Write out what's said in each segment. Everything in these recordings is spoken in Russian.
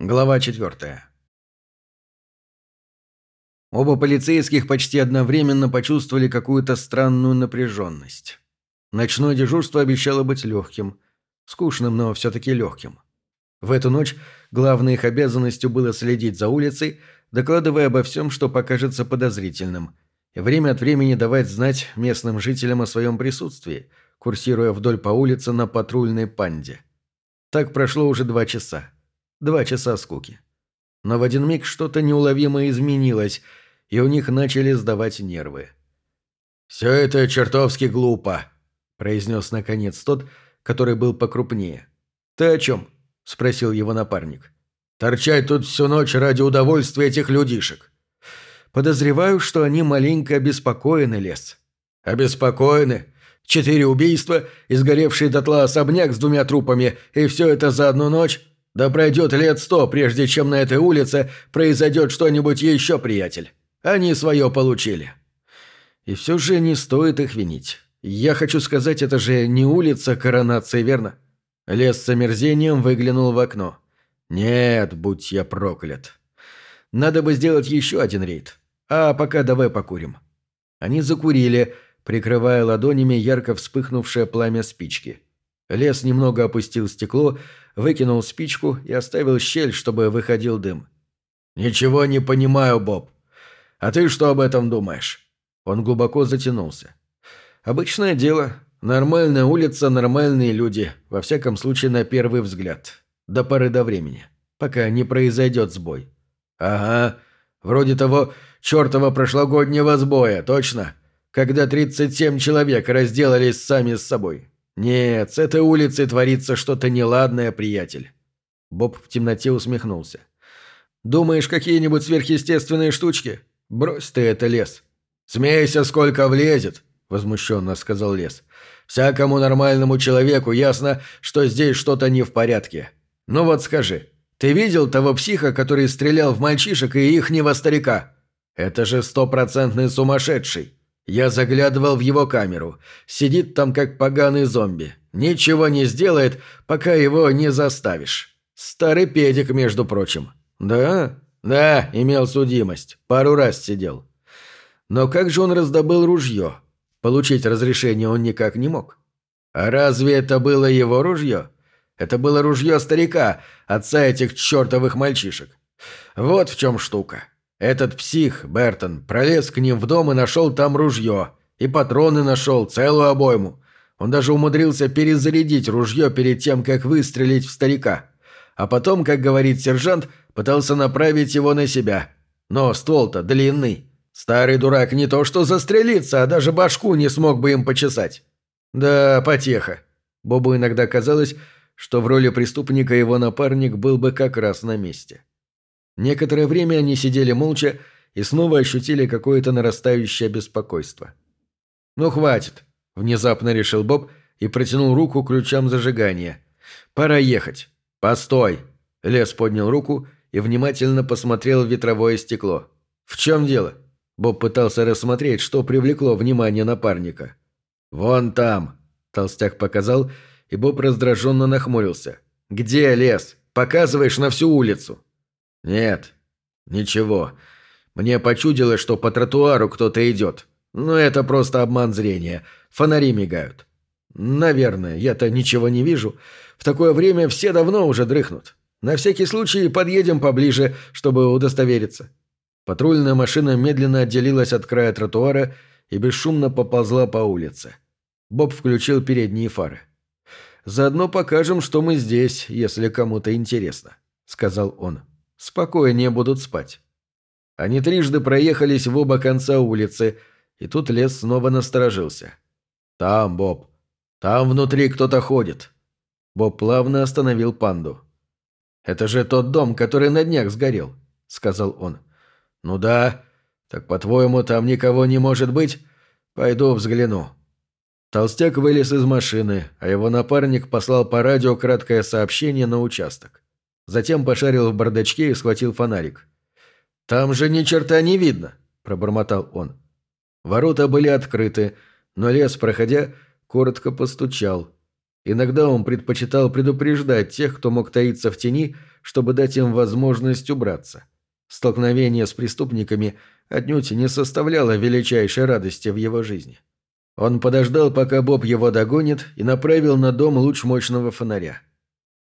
Глава 4. Оба полицейских почти одновременно почувствовали какую-то странную напряженность. Ночное дежурство обещало быть легким. Скучным, но все-таки легким. В эту ночь главной их обязанностью было следить за улицей, докладывая обо всем, что покажется подозрительным, и время от времени давать знать местным жителям о своем присутствии, курсируя вдоль по улице на патрульной панде. Так прошло уже два часа. Два часа скуки. Но в один миг что-то неуловимо изменилось, и у них начали сдавать нервы. «Все это чертовски глупо», – произнес наконец тот, который был покрупнее. «Ты о чем?» – спросил его напарник. «Торчать тут всю ночь ради удовольствия этих людишек». «Подозреваю, что они маленько обеспокоены, Лес». «Обеспокоены? Четыре убийства, изгоревший дотла особняк с двумя трупами, и все это за одну ночь? Да пройдет лет сто, прежде чем на этой улице произойдет что-нибудь еще, приятель. Они свое получили. И все же не стоит их винить. Я хочу сказать, это же не улица коронации, верно? Лес с омерзением выглянул в окно. Нет, будь я проклят. Надо бы сделать еще один рейд. А пока давай покурим. Они закурили, прикрывая ладонями ярко вспыхнувшее пламя спички. Лес немного опустил стекло, выкинул спичку и оставил щель, чтобы выходил дым. «Ничего не понимаю, Боб. А ты что об этом думаешь?» Он глубоко затянулся. «Обычное дело. Нормальная улица, нормальные люди. Во всяком случае, на первый взгляд. До поры до времени. Пока не произойдет сбой». «Ага. Вроде того чертова прошлогоднего сбоя, точно? Когда 37 человек разделались сами с собой. «Нет, с этой улицей творится что-то неладное, приятель». Боб в темноте усмехнулся. «Думаешь, какие-нибудь сверхъестественные штучки? Брось ты это, лес». «Смейся, сколько влезет», — возмущенно сказал лес. «Всякому нормальному человеку ясно, что здесь что-то не в порядке. Ну вот скажи, ты видел того психа, который стрелял в мальчишек и ихнего старика? Это же стопроцентный сумасшедший. Я заглядывал в его камеру. Сидит там как поганый зомби. Ничего не сделает, пока его не заставишь. Старый педик, между прочим. Да? Да, имел судимость. Пару раз сидел. Но как же он раздобыл ружье? Получить разрешение он никак не мог. А разве это было его ружье? Это было ружье старика, отца этих чертовых мальчишек. Вот в чем штука. Этот псих, Бертон, пролез к ним в дом и нашел там ружье. И патроны нашел, целую обойму. Он даже умудрился перезарядить ружье перед тем, как выстрелить в старика. А потом, как говорит сержант, пытался направить его на себя. Но ствол-то длинный. Старый дурак не то что застрелиться, а даже башку не смог бы им почесать. Да, потеха. Бобу иногда казалось, что в роли преступника его напарник был бы как раз на месте. Некоторое время они сидели молча и снова ощутили какое-то нарастающее беспокойство. «Ну, хватит», – внезапно решил Боб и протянул руку к ключам зажигания. «Пора ехать». «Постой!» – Лес поднял руку и внимательно посмотрел в ветровое стекло. «В чем дело?» Боб пытался рассмотреть, что привлекло внимание напарника. «Вон там», – толстяк показал, и Боб раздраженно нахмурился. «Где лес? Показываешь на всю улицу». «Нет, ничего. Мне почудилось, что по тротуару кто-то идет. Но это просто обман зрения. Фонари мигают». «Наверное, я-то ничего не вижу. В такое время все давно уже дрыхнут. На всякий случай подъедем поближе, чтобы удостовериться». Патрульная машина медленно отделилась от края тротуара и бесшумно поползла по улице. Боб включил передние фары. «Заодно покажем, что мы здесь, если кому-то интересно», — сказал он спокойнее будут спать. Они трижды проехались в оба конца улицы, и тут лес снова насторожился. «Там, Боб. Там внутри кто-то ходит». Боб плавно остановил панду. «Это же тот дом, который на днях сгорел», — сказал он. «Ну да. Так, по-твоему, там никого не может быть? Пойду взгляну». Толстяк вылез из машины, а его напарник послал по радио краткое сообщение на участок. Затем пошарил в бардачке и схватил фонарик. «Там же ни черта не видно!» – пробормотал он. Ворота были открыты, но лес, проходя, коротко постучал. Иногда он предпочитал предупреждать тех, кто мог таиться в тени, чтобы дать им возможность убраться. Столкновение с преступниками отнюдь не составляло величайшей радости в его жизни. Он подождал, пока Боб его догонит, и направил на дом луч мощного фонаря.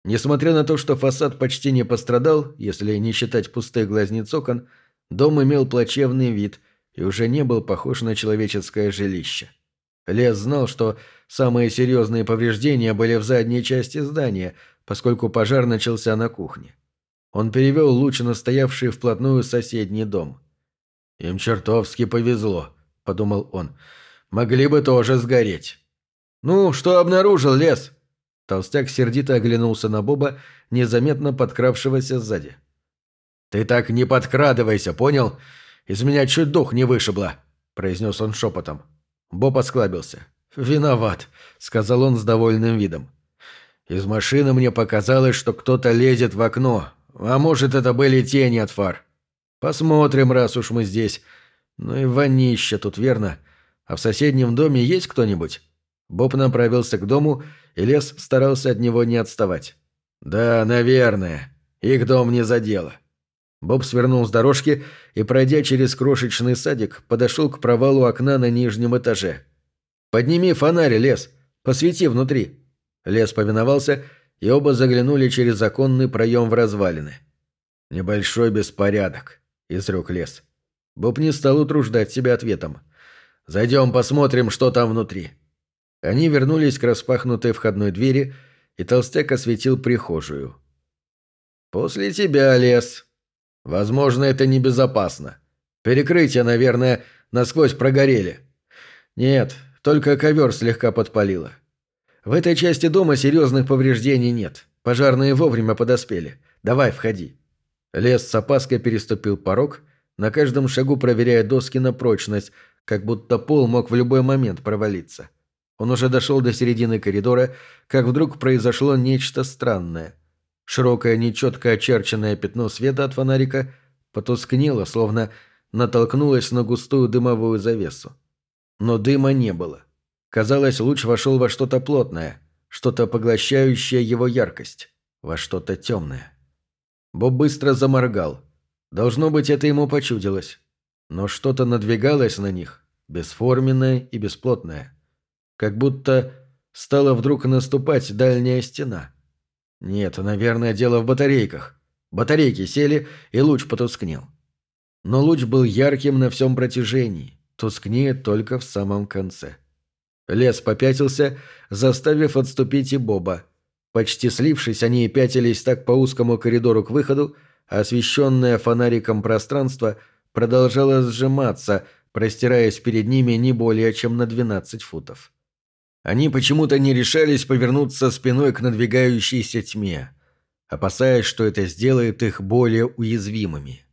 Несмотря на то, что фасад почти не пострадал, если не считать пустых глазниц окон, дом имел плачевный вид и уже не был похож на человеческое жилище. Лес знал, что самые серьезные повреждения были в задней части здания, поскольку пожар начался на кухне. Он перевел луч на стоявший вплотную соседний дом. «Им чертовски повезло», — подумал он. «Могли бы тоже сгореть». «Ну, что обнаружил лес?» Толстяк сердито оглянулся на Боба, незаметно подкравшегося сзади. «Ты так не подкрадывайся, понял? Из меня чуть дух не вышибло», — произнес он шепотом. Боб осклабился. «Виноват», — сказал он с довольным видом. «Из машины мне показалось, что кто-то лезет в окно, а может, это были тени от фар. Посмотрим, раз уж мы здесь. Ну и вонище тут, верно? А в соседнем доме есть кто-нибудь?» Боб направился к дому, и лес старался от него не отставать. «Да, наверное. Их дом не задело». Боб свернул с дорожки и, пройдя через крошечный садик, подошел к провалу окна на нижнем этаже. «Подними фонарь, лес. Посвети внутри». Лес повиновался, и оба заглянули через законный проем в развалины. «Небольшой беспорядок», — изрек лес. Боб не стал утруждать себя ответом. «Зайдем посмотрим, что там внутри». Они вернулись к распахнутой входной двери, и толстяк осветил прихожую. «После тебя, лес. Возможно, это небезопасно. Перекрытия, наверное, насквозь прогорели. Нет, только ковер слегка подпалило. В этой части дома серьезных повреждений нет. Пожарные вовремя подоспели. Давай, входи». Лес с опаской переступил порог, на каждом шагу проверяя доски на прочность, как будто пол мог в любой момент провалиться. Он уже дошел до середины коридора, как вдруг произошло нечто странное. Широкое, нечетко очерченное пятно света от фонарика потускнело, словно натолкнулось на густую дымовую завесу. Но дыма не было. Казалось, луч вошел во что-то плотное, что-то поглощающее его яркость, во что-то темное. Боб быстро заморгал. Должно быть, это ему почудилось. Но что-то надвигалось на них, бесформенное и бесплотное как будто стала вдруг наступать дальняя стена. Нет, наверное, дело в батарейках. Батарейки сели, и луч потускнел. Но луч был ярким на всем протяжении, тускнее только в самом конце. Лес попятился, заставив отступить и Боба. Почти слившись, они пятились так по узкому коридору к выходу, а освещенное фонариком пространство продолжало сжиматься, простираясь перед ними не более чем на 12 футов. Они почему-то не решались повернуться спиной к надвигающейся тьме, опасаясь, что это сделает их более уязвимыми.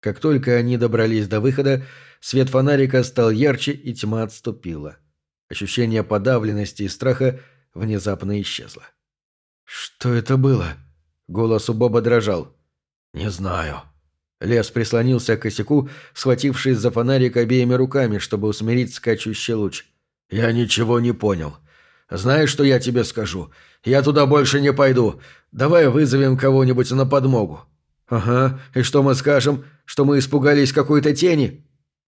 Как только они добрались до выхода, свет фонарика стал ярче, и тьма отступила. Ощущение подавленности и страха внезапно исчезло. «Что это было?» Голос у Боба дрожал. «Не знаю». Лес прислонился к косяку, схватившись за фонарик обеими руками, чтобы усмирить скачущий луч. «Я ничего не понял. Знаешь, что я тебе скажу? Я туда больше не пойду. Давай вызовем кого-нибудь на подмогу». «Ага, и что мы скажем? Что мы испугались какой-то тени?»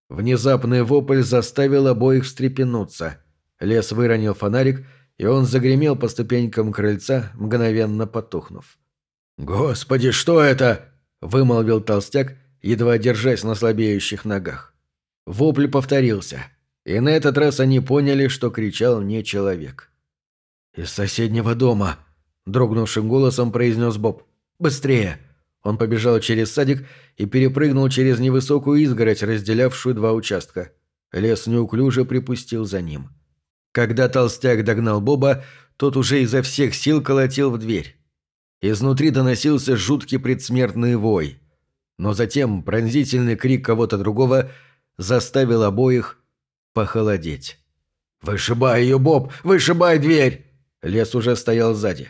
Внезапный вопль заставил обоих встрепенуться. Лес выронил фонарик, и он загремел по ступенькам крыльца, мгновенно потухнув. «Господи, что это?» – вымолвил толстяк, едва держась на слабеющих ногах. Вопль повторился – и на этот раз они поняли, что кричал не человек. «Из соседнего дома», – дрогнувшим голосом произнес Боб. «Быстрее!» Он побежал через садик и перепрыгнул через невысокую изгородь, разделявшую два участка. Лес неуклюже припустил за ним. Когда толстяк догнал Боба, тот уже изо всех сил колотил в дверь. Изнутри доносился жуткий предсмертный вой. Но затем пронзительный крик кого-то другого заставил обоих похолодеть. «Вышибай ее, Боб! Вышибай дверь!» Лес уже стоял сзади.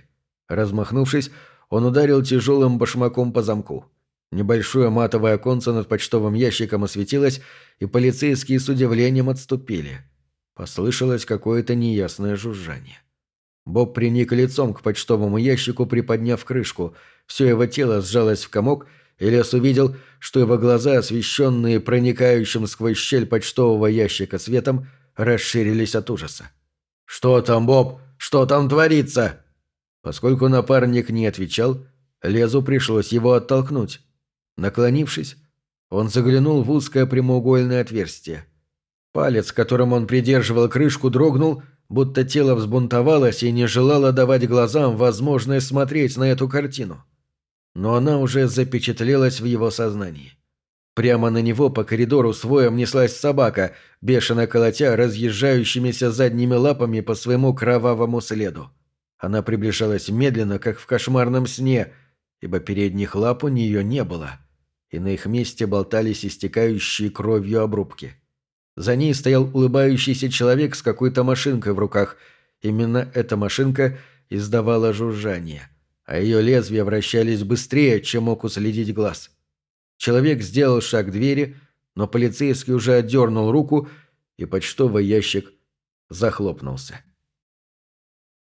Размахнувшись, он ударил тяжелым башмаком по замку. Небольшое матовое оконце над почтовым ящиком осветилось, и полицейские с удивлением отступили. Послышалось какое-то неясное жужжание. Боб приник лицом к почтовому ящику, приподняв крышку. Все его тело сжалось в комок, Лес увидел, что его глаза, освещенные проникающим сквозь щель почтового ящика светом, расширились от ужаса. «Что там, Боб? Что там творится?» Поскольку напарник не отвечал, Лезу пришлось его оттолкнуть. Наклонившись, он заглянул в узкое прямоугольное отверстие. Палец, которым он придерживал крышку, дрогнул, будто тело взбунтовалось и не желало давать глазам возможность смотреть на эту картину. Но она уже запечатлелась в его сознании. Прямо на него по коридору с воем неслась собака, бешено колотя разъезжающимися задними лапами по своему кровавому следу. Она приближалась медленно, как в кошмарном сне, ибо передних лап у нее не было, и на их месте болтались истекающие кровью обрубки. За ней стоял улыбающийся человек с какой-то машинкой в руках. Именно эта машинка издавала жужжание, а ее лезвия вращались быстрее, чем мог уследить глаз. Человек сделал шаг к двери, но полицейский уже отдернул руку, и почтовый ящик захлопнулся.